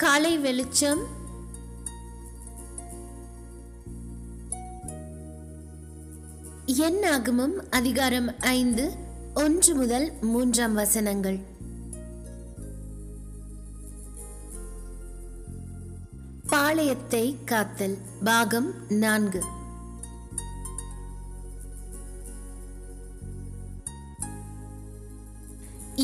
காலை வெளிச்சம். என்னாகமும் அதிகாரம் ஐந்து ஒன்று முதல் மூன்றாம் வசனங்கள். பாளையத்தை காத்தல் பாகம் நான்கு.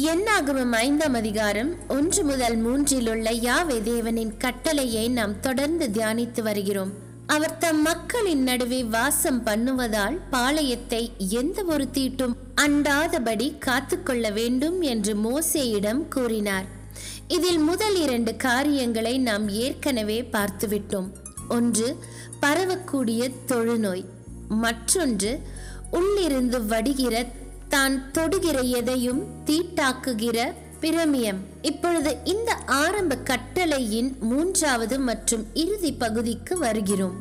என்னாகும் ஐந்தாம் அதிகாரம் ஒன்று முதல் மூன்றில் உள்ள யாவே தேவனின் கட்டளையை நாம் தொடர்ந்து தியானித்து வருகிறோம். அவர் தம் மக்களின் நடுவே வாசம் பண்ணுவதால் பாளையத்தை எந்த ஒரு தீட்டும் அண்டாதபடி காத்துக்கொள்ள வேண்டும் என்று மோசேயிடம் கூறினார். இதில் முதல் இரண்டு காரியங்களை நாம் ஏற்கனவே பார்த்துவிட்டோம். ஒன்று பரவக்கூடிய தொழுநோய். மற்றொன்று உள்ளிருந்து வடிகிற தான் தொடுகிற எதையும் தீட்டாக்குகிற பிரமியம். இப்பொழுது இந்த ஆரம்ப கட்டளையின் மூன்றாவது மற்றும் இறுதி பகுதிக்கு வருகிறோம்.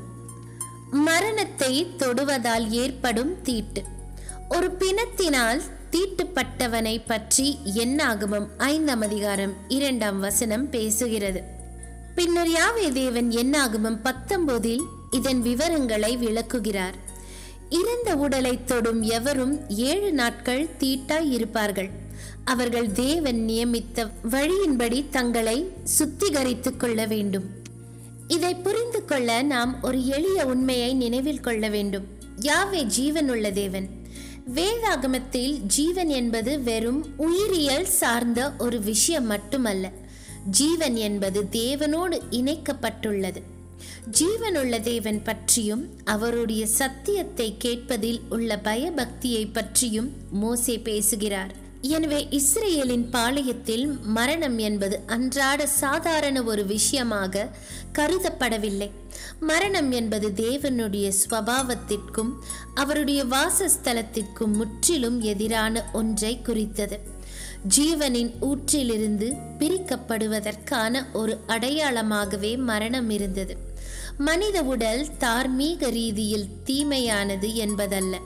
மரணத்தை தொடுவதால் ஏற்படும் தீட்டு. ஒரு பிணத்தினால் தீட்டுப்பட்டவனை பற்றி என்னாகமம்? ஐந்தாம் அதிகாரம் இரண்டாம் வசனம் பேசுகிறது. பின்னர் யாவே தேவன் என்னாகமம்? பத்தொன்பதில் இதன் விவரங்களை விளக்குகிறார். இறந்த உடலை தொடும் எவரும் ஏழு நாட்கள் தீட்டாய் இருப்பார்கள். அவர்கள் தேவன் நியமித்த வழியின்படி தங்களை சுத்திகரித்துக் கொள்ள வேண்டும். இதை புரிந்து கொள்ள நாம் ஒரு எளிய உண்மையை நினைவில் கொள்ள வேண்டும். யாவே ஜீவனுள்ள தேவன். வேதாகமத்தில் ஜீவன் என்பது வெறும் உயிரியல் சார்ந்த ஒரு விஷயம் மட்டுமல்ல. ஜீவன் என்பது தேவனோடு இணைக்கப்பட்டுள்ளது. ஜீவனுள்ள தேவன் பற்றியும் அவருடைய சத்தியத்தை கேட்பதில் உள்ள பயபக்தியை பற்றியும் மோசே பேசுகிறார். எனவே இஸ்ரேலின் பாளையத்தில் மரணம் என்பது அன்றாட சாதாரண ஒரு விஷயமாக கருதப்படவில்லை. மரணம் என்பது தேவனுடைய ஸ்வபாவத்திற்கும் அவருடைய வாசஸ்தலத்திற்கும் முற்றிலும் எதிரான ஒன்றை குறித்தது. ஜீவனின் ஊற்றிலிருந்து பிரிக்கப்படுவதற்கான ஒரு அடையாளமாகவே மரணம் இருந்தது. மனித உடல் தார்மீக ரீதியில் தீமையானது என்பதல்ல.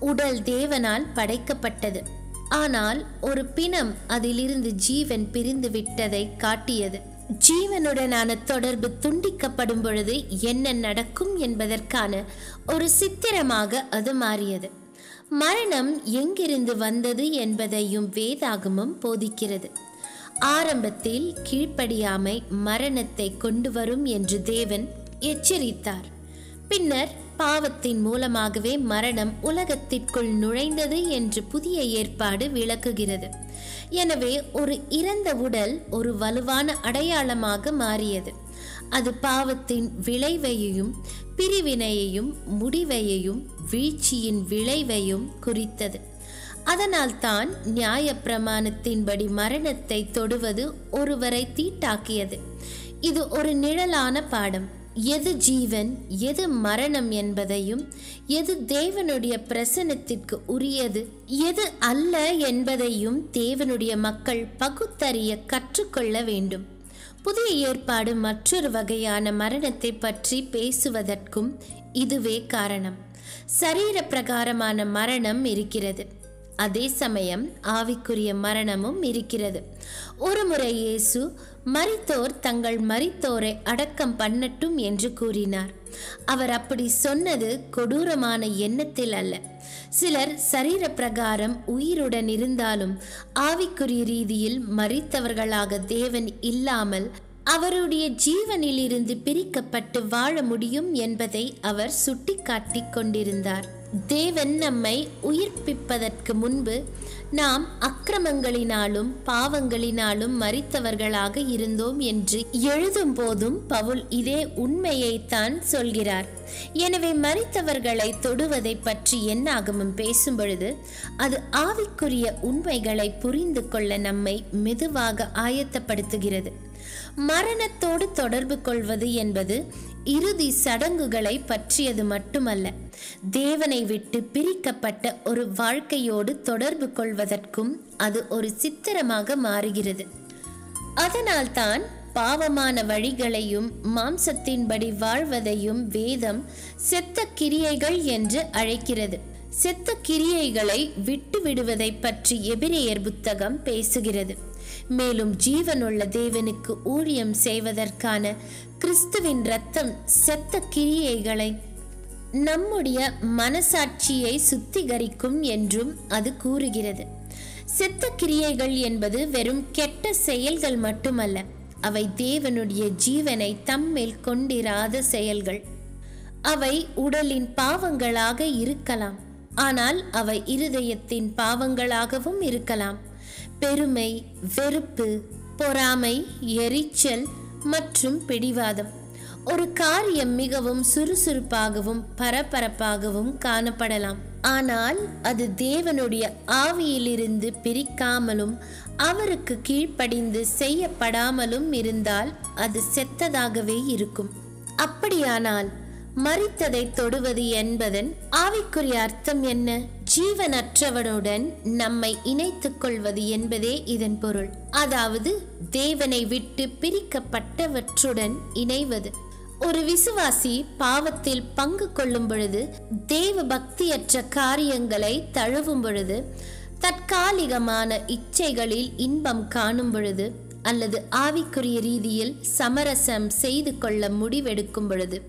உடல் தேவனால் படைக்கப்பட்டது. ஆனால் ஒரு பிணம் அதிலிருந்து ஜீவன் பிரிந்து விட்டதை காட்டியது. ஜீவனுடனான தொடர்பு துண்டிக்கப்படும் பொழுது என்ன நடக்கும் என்பதற்கான ஒரு சித்திரமாக அது மாறியது. மரணம் எங்கிருந்து வந்தது என்பதையும் வேதாகமம் போதிக்கிறது. ஆரம்பத்தில் கீழ்ப்படியாமை மரணத்தை கொண்டு வரும் என்று தேவன் எச்சரித்தார். பின்னர் பாவத்தின் மூலமாகவே மரணம் உலகத்திற்குள் நுழைந்தது என்று புதிய ஏற்பாடு விளக்குகிறது. எனவே ஒரு இறந்த உடல் ஒரு வலுவான அடையாளமாக மாறியது. அது பாவத்தின் விளைவையையும் பிரிவினையையும் முடிவையையும் வீழ்ச்சியின் விளைவையும் குறித்தது. அதனால்தான் நியாய பிரமாணத்தின்படி மரணத்தை தொடுவது ஒருவரை தீட்டாக்கியது. இது ஒரு நிழலான பாடம். எது ஜீவன் எது மரணம் என்பதையும் எது தேவனுடைய பிரசனத்திற்கு உரியது எது அல்ல என்பதையும் தேவனுடைய மக்கள் பகுத்தறிய கற்றுக்கொள்ள வேண்டும். புதிய ஏற்பாடு மற்றொரு வகையான மரணத்தை பற்றி பேசுவதற்கும் இதுவே காரணம். சரீர பிரகாரமான மரணம் இருக்கிறது. அதே சமயம் ஆவிக்குரிய மரணமும் இருக்கிறது. ஒருமுறை இயேசு மரித்தோர் தங்கள் மரித்தோரை அடக்கம் பண்ணட்டும் என்று கூறினார். அவர் அப்படி சொன்னது கொடூரமான எண்ணத்தில் அல்ல. சிலர் சரீர பிரகாரம் உயிருடன் இருந்தாலும் ஆவிக்குரிய ரீதியில் மறித்தவர்களாக தேவன் இல்லாமல் அவருடைய ஜீவனிலிருந்து பிரிக்கப்பட்டு வாழ முடியும் என்பதை அவர் சுட்டிக்காட்டி கொண்டிருந்தார். தேவன் நம்மை உயிர்ப்பிப்பதற்கு முன்பு நாம் அக்கிரமங்களினாலும் பாவங்களினாலும் மறித்தவர்களாக இருந்தோம் என்று எழுதும் போதும் பவுல் இதே உண்மையைத்தான் சொல்கிறார். எனவே மறித்தவர்களை தொடுவதை பற்றி என்னாகவும் பேசும் பொழுது அது ஆவிக்குரிய உண்மைகளை புரிந்து கொள்ள நம்மை மெதுவாக ஆயத்தப்படுத்துகிறது. மரணத்தோடு தொடர்பு கொள்வது என்பது இறுதி சடங்குகளை பற்றியது மட்டுமல்ல. தேவனை விட்டு பிரிக்கப்பட்ட ஒரு வாழ்க்கையோடு தொடர்பு கொள்வதற்கும் அது ஒரு சித்திரமாக மாறுகிறது. அதனால்தான் பாவமான வழிகளையும் மாம்சத்தின்படி வாழ்வதையும் வேதம் செத்த கிரியைகள் என்று அழைக்கிறது. செத்த கிரியைகளை விட்டு விடுவதை பற்றி எபிரேயர் புத்தகம் பேசுகிறது. மேலும் ஜீவனுள்ள தேவனுக்கு ஊழியம் செய்வதற்கான கிறிஸ்துவின் இரத்தம் செத்த கிரியைகளை நம்முடைய மனசாட்சியை சுத்திகரிக்கும் என்றும் அது கூறுகிறது. செத்த கிரியைகள் என்பது வெறும் கெட்ட செயல்கள் மட்டுமல்ல அவை தேவனுடைய ஜீவனை தம்மில் கொண்டிராத செயல்கள். அவை உடலின் பாவங்களாக இருக்கலாம் ஆனால் அவை இருதயத்தின் பாவங்களாகவும் இருக்கலாம். பெருமை வெறுப்பு பொறாமை எரிச்சல் மற்றும் பிடிவாதம். ஒரு காரியம் மிகவும் சுறுசுறுப்பாகவும் பரபரப்பாகவும் காணப்படலாம். ஆனால் அது தேவனுடைய ஆவியிலிருந்து பிரிக்காமலும் அவருக்கு கீழ்ப்படிந்து செய்யப்படாமலும் இருந்தால் அது செத்ததாகவே இருக்கும். அப்படியானால் மறித்ததை தொடுவது என்பதன் ஆவிக்குரிய அர்த்தம் என்ன? ஜீவனற்றவனுடன் நம்மை இணைத்துக் கொள்வது என்பதே இதன் பொருள். அதாவது தேவனை விட்டு பிரிக்கப்பட்டவற்றுடன் இணைவது. ஒரு விசுவாசி பாவத்தில் பங்கு கொள்ளும் பொழுது தேவ பக்தியற்ற காரியங்களை தழுவும் பொழுது தற்காலிகமான இச்சைகளில் இன்பம் காணும் பொழுது அல்லது ஆவிக்குரிய ரீதியில் சமரசம் செய்து கொள்ள முடிவெடுக்கும் பொழுது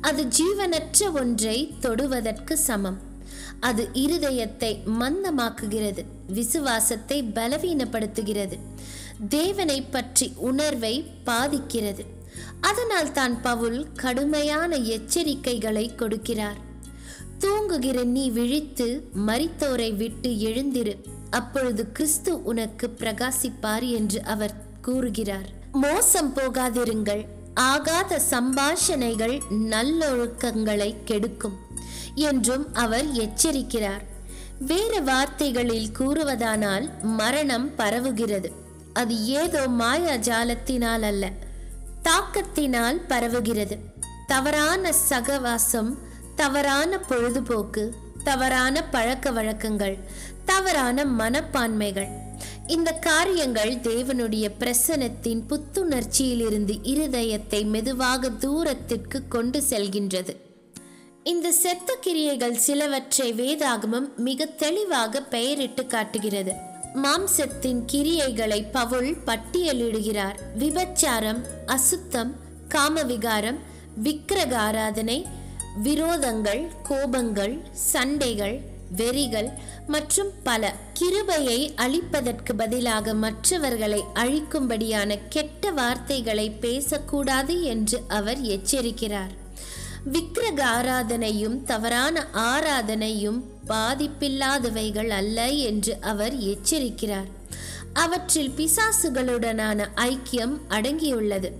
அது ஜீவனற்ற ஒன்றை தொடுவதற்கு சமம். அது இருதயத்தை மந்தமாக்குகிறது விசுவாசத்தை பலவீனப்படுத்துகிறது தேவனை பற்றி உணர்வை பாதிக்கிறது. அதனால் தான் பவுல் கடுமையான எச்சரிக்கைகளை கொடுக்கிறார். தூங்குகிற நீ விழித்து மரித்தோரை விட்டு எழுந்திரு அப்பொழுது கிறிஸ்து உனக்கு பிரகாசிப்பார் என்று அவர் கூறுகிறார். மோசம் போகாதிருங்கள் ஆகாத சம்பாஷணைகள் நல்லொழுக்கங்களை கெடுக்கும். என்றும் அவர் எச்சரிக்கிறார். வேறு வார்த்தைகளில் கூறுவதானால் மரணம் பரவுகிறது. அது ஏதோ மாயாஜாலத்தினால் அல்ல தாக்கத்தினால் பரவுகிறது. தவறான சகவாசம் தவறான பொழுதுபோக்கு தவறான பழக்க வழக்கங்கள் தவறான மனப்பான்மைகள். இந்த காரியங்கள் தேவனுடைய பிரசனத்தின் புத்துணர்ச்சியிலிருந்து இருதயத்தை மெதுவாக தூரத்திற்கு கொண்டு செல்கின்றது. இந்த செத்த கிரியைகள் சிலவற்றை வேதாகமம் மிக தெளிவாக பெயரிட்டு காட்டுகிறது. மாம்சத்தின் கிரியைகளை பவுல் பட்டியலிடுகிறார். விபச்சாரம் அசுத்தம் காமவிகாரம் விக்கிரக ஆராதனை விரோதங்கள் கோபங்கள் சண்டைகள் வெறிகள் மற்றும் பல கிருபையை அழிப்பதற்கு பதிலாக மற்றவர்களை அழிக்கும்படியான கெட்ட வார்த்தைகளை பேசக்கூடாது என்று அவர் எச்சரிக்கிறார். விக்கிரக ஆராதனையும் தவறான ஆராதனையும் பாதிப்பில்லாதவைகள் அல்ல என்று அவர் எச்சரிக்கிறார். அவற்றில் பிசாசுகளுடனான ஐக்கியம் அடங்கியுள்ளது.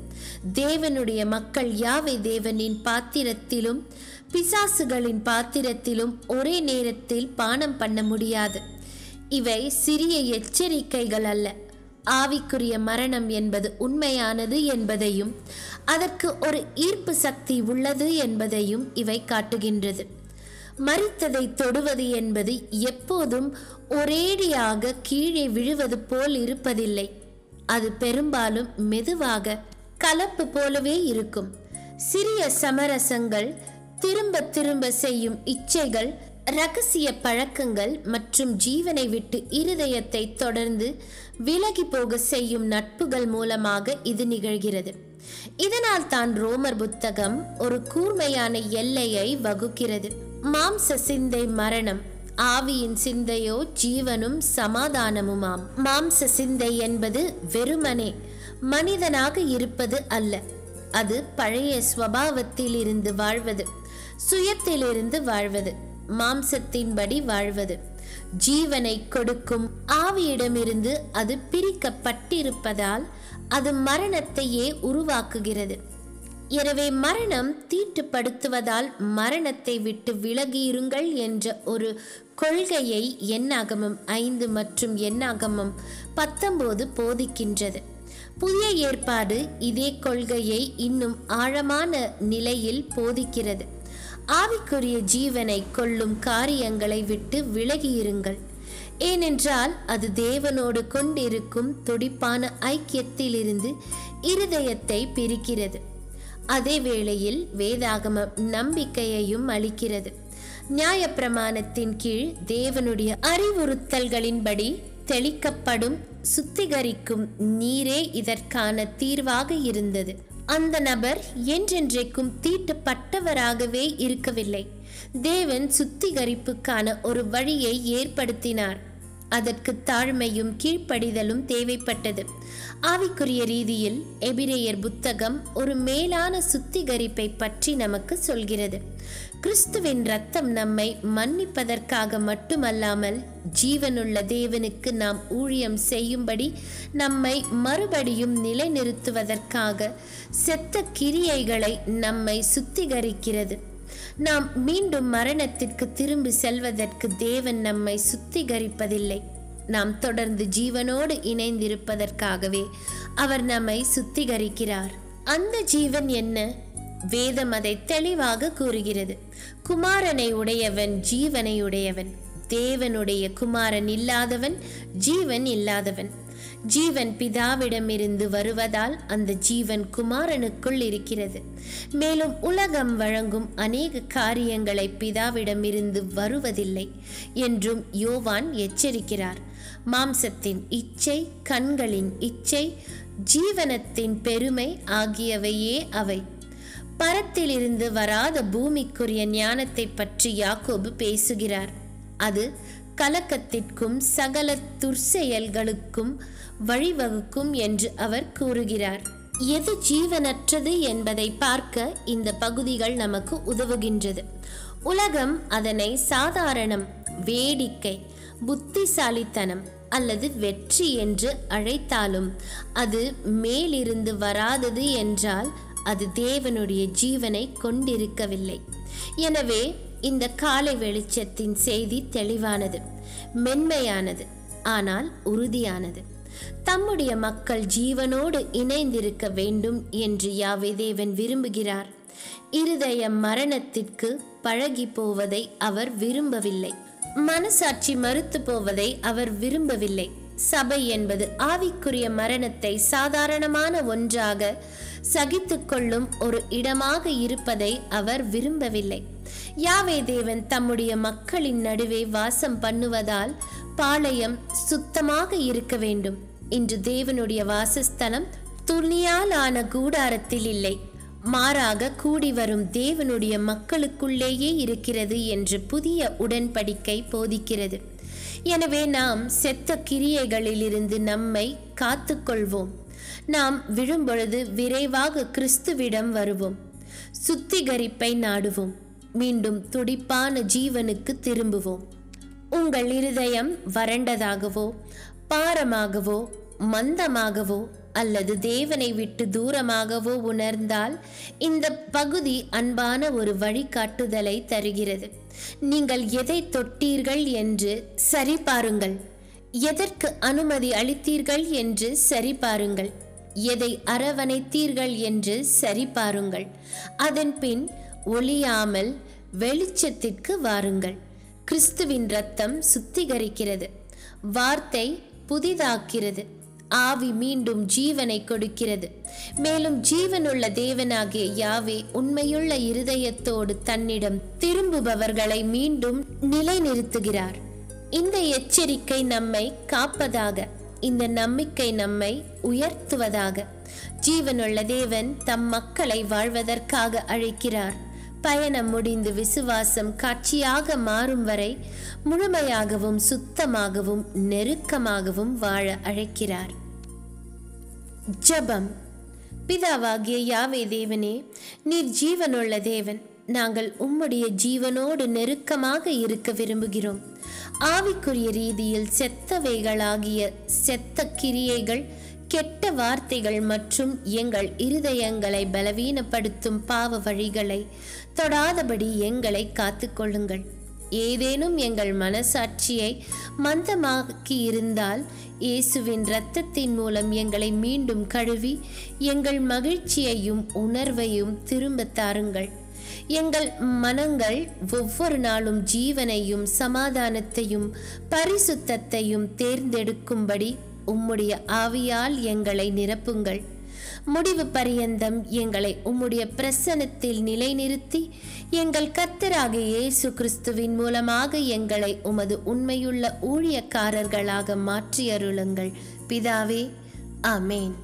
தேவனுடைய மக்கள் யாவை தேவனின் பாத்திரத்திலும் பிசாசுகளின் பாத்திரத்திலும் ஒரே நேரத்தில் பானம் பண்ண முடியாது. இவை சிறிய எச்சரிக்கைகள் அல்ல. ஆவிக்குரிய மரணம் என்பது உண்மையானது என்பதையும் அதற்கு ஒரு ஈர்ப்பு சக்தி உள்ளது என்பதையும் இவை காட்டுகின்றது. மறித்ததை தொடுவது என்பது எப்போதும் ஒரேடியாக கீழே விழுவது போல் இருப்பதில்லை. அது பெரும்பாலும் மெதுவாக கலப்பு போலவே இருக்கும். சிறிய சமரசங்கள் திரும்ப திரும்ப செய்யும் இச்சைகள் ரகசிய பழக்கங்கள் மற்றும் ஜீவனை விட்டு இருதயத்தை தொடர்ந்து விலகி போக செய்யும் நட்புகள் மூலமாக இது நிகழ்கிறது. இதனால் தான் ரோமர் புத்தகம் ஒரு கூர்மையான எல்லையை வகுக்கிறது. மாம்ச சிந்தை மரணம் ஆவியின் சிந்தையோ ஜீவனும் சமாதானமுமாம். மாம்ச சிந்தை என்பது வெறுமனே மனிதனாக இருப்பது அல்ல அது பழைய ஸ்வபாவத்தில் இருந்து வாழ்வது சுயத்திலிருந்து வாழ்வது மாம்சத்தின்படி வாழ்வது. ஜீவனை கொடுக்கும் ஆவியிடமிருந்து அது பிரிக்கப்பட்டிருப்பதால் அது மரணத்தையே உருவாக்குகிறது. எனவே மரணம் தீட்டுப்படுத்துவதால் மரணத்தை விட்டு விலகியிருங்கள் என்ற ஒரு கொள்கையை எண்ணாகமம் ஐந்து மற்றும் எண்ணாகமம் பத்தொம்போது போதிக்கின்றது. புதிய ஏற்பாடு இதே கொள்கையை இன்னும் ஆழமான நிலையில் போதிக்கிறது. ஆவிக்குரிய ஜீவனை கொள்ளும் காரியங்களை விட்டு விலகியிருங்கள். ஏனென்றால் அது தேவனோடு கொண்டிருக்கும் துடிப்பான ஐக்கியத்திலிருந்து இருதயத்தை பிரிக்கிறது. அதே வேளையில் வேதாகமம் நம்பிக்கையையும் அளிக்கிறது. நியாயப்பிரமாணத்தின் கீழ் தேவனுடைய அறிவுறுத்தல்களின்படி தெளிக்கப்படும் சுத்திகரிக்கும் நீரே இதற்கான தீர்வாக இருந்தது. அந்த நபர் என்றென்றைக்கும் தீட்டுப்பட்டவராகவே இருக்கவில்லை. தேவன் சுத்திகரிப்புக்கான ஒரு வழியை ஏற்படுத்தினார். அதற்கு தாழ்மையும் கீழ்ப்படிதலும் தேவைப்பட்டது. ஆவிக்குரிய ரீதியில் எபிரேயர் புத்தகம் ஒரு மேலான சுத்திகரிப்பை பற்றி நமக்கு சொல்கிறது. கிறிஸ்துவின் ரத்தம் நம்மை மன்னிப்பதற்காக மட்டுமல்லாமல் ஜீவனுள்ள தேவனுக்கு நாம் ஊழியம் செய்யும்படி நம்மை மறுபடியும் நிலைநிறுத்துவதற்காக செத்த கிரியைகளை நம்மை சுத்திகரிக்கிறது. நாம் மீண்டும் மரணத்திற்கு திரும்பி செல்வதற்கு தேவன் நம்மை சுத்திகரிப்பதில்லை. நாம் தொடர்ந்து ஜீவனோடு இணைந்திருப்பதற்காகவே அவர் நம்மை சுத்திகரிக்கிறார். அந்த ஜீவன் என்ன? வேதம் அதை தெளிவாக கூறுகிறது. குமாரனை உடையவன் ஜீவனை உடையவன். தேவனுடைய குமாரன் இல்லாதவன் ஜீவன் இல்லாதவன். ஜீவன் பிதாவிடமிருந்து வருவதால் அந்த ஜீவன் குமாரனுக்குள் இருக்கிறது. மேலும் உலகம் வழங்கும் அநேக காரியங்களை பிதாவிடமிருந்து வருவதில்லை என்றும் யோவான் எச்சரிக்கிறார். மாம்சத்தின் இச்சை கண்களின் இச்சை ஜீவனத்தின் பெருமை ஆகியவையே அவை. பரத்திலிருந்து வராத பூமிக்குரிய ஞானத்தை பற்றி யாக்கோபு பேசுகிறார். அது கலக்கத்திற்கும் சகல துர்செயல்களுக்கும் வழிவகுக்கும் என்று அவர் கூறுகிறார். எது ஜீவனற்றது என்பதை பார்க்க இந்த பகுதிகள் நமக்கு உதவுகின்றது. உலகம் அதனை சாதாரணம் வேடிக்கை புத்திசாலித்தனம் அல்லது வெற்றி என்று அழைத்தாலும் அது மேலிருந்து வராதது என்றால் அது தேவனுடைய ஜீவனை கொண்டிருக்கவில்லை. எனவே இந்த காலை வெளிச்சத்தின் செய்தி தெளிவானது மென்மையானது ஆனால் உறுதியானது. தம்முடைய மக்கள் ஜீவனோடு இணைந்திருக்க வேண்டும் என்று யாவே தேவன் விரும்புகிறார். இருதய மரணத்திற்கு பழகி போவதை அவர் விரும்பவில்லை. மனசாட்சி மறுத்து போவதை அவர் விரும்பவில்லை. சபை என்பது ஆவிக்குரிய மரணத்தை சாதாரணமான ஒன்றாக சகித்துக்கொள்ளும் ஒரு இடமாக இருப்பதை அவர் விரும்பவில்லை. யாவே தேவன் தம்முடைய மக்களின் நடுவே வாசம் பண்ணுவதால் பாளையம் சுத்தமாக இருக்க வேண்டும். இன்று தேவனுடைய வாசஸ்தலம் துணியால் ஆன கூடாரத்தில் இல்லை. மாறாக கூடி வரும் தேவனுடைய மக்களுக்குள்ளேயே இருக்கிறது என்று புதிய உடன்படிக்கை போதிக்கிறது. எனவே நாம் செத்த கிரியைகளிலிருந்து நம்மை காத்துக்கொள்வோம். நாம் விழும்பொழுது விரைவாக கிறிஸ்துவிடம் வருவோம். சுத்திகரிப்பை நாடுவோம். மீண்டும் துடிப்பான ஜீவனுக்கு திரும்புவோம். உங்கள் இருதயம் வறண்டதாகவோ பாரமாகவோ மந்தமாகவோ அல்லது தேவனை விட்டு தூரமாகவோ உணர்ந்தால் இந்த பகுதி அன்பான ஒரு வழிகாட்டுதலை தருகிறது. நீங்கள் எதை தொட்டீர்கள் என்று சரிபாருங்கள். எதற்கு அனுமதி அளித்தீர்கள் என்று சரிபாருங்கள். எதை அரவணைத்தீர்கள் என்று சரிபாருங்கள். அதன் பின் ஒளியாமல் வெளிச்சத்திற்கு வாருங்கள். கிறிஸ்துவின் ரத்தம் சுத்திகரிக்கிறது. வார்த்தை புதிதாக்கிறது. ஆவி மீண்டும் ஜீவனை கொடுக்கிறது. மேலும் ஜீவனுள்ள தேவனாகிய யாவே உண்மையுள்ள இருதயத்தோடு தன்னிடம் திரும்புபவர்களை மீண்டும் நிலைநிறுத்துகிறார். இந்த எச்சரிக்கை நம்மை காப்பதாக இந்த நம்பிக்கை நம்மை உயர்த்துவதாக ஜீவனுள்ள தேவன் தம் மக்களை வாழ்வதற்காக அழைக்கிறார். பயணம் முடிந்து விசுவாசம் காட்சியாக மாறும் வரை முழுமையாகவும் சுத்தமாகவும் நெருக்கமாகவும் வாழ அழைக்கிறார். ஜபம். பிதாவாகிய யாவே தேவனே நீர் ஜீவனுள்ள தேவன் நாங்கள் உம்முடைய ஜீவனோடு நெருக்கமாக இருக்க விரும்புகிறோம். ஆவிக்குரிய ரீதியில் செத்தவைகளாகிய செத்த கிரியைகள் கெட்ட வார்த்தைகள் மற்றும் எங்கள் இருதயங்களை பலவீனப்படுத்தும் பாவ வழிகளை தொடாதபடி எங்களை காத்துக்கொள்ளுங்கள். ஏதேனும் எங்கள் மனசாட்சியை மந்தமாக்கி இருந்தால் இயேசுவின் இரத்தத்தின் மூலம் எங்களை மீண்டும் கழுவி எங்கள் மகிழ்ச்சியையும் உணர்வையும் திரும்ப தாருங்கள். எங்கள் மனங்கள் ஒவ்வொரு நாளும் ஜீவனையும் சமாதானத்தையும் பரிசுத்தத்தையும் தேர்ந்தெடுக்கும்படி உம்முடைய ஆவியால் எங்களை நிரப்புங்கள். முடிவு பரியந்தம் எங்களை உம்முடைய பிரசனத்தில் நிலைநிறுத்தி எங்கள் கர்த்தராகிய இயேசு கிறிஸ்துவின் மூலமாக எங்களை உமது உண்மையுள்ள ஊழியக்காரர்களாக மாற்றியருளுங்கள். பிதாவே ஆமேன்.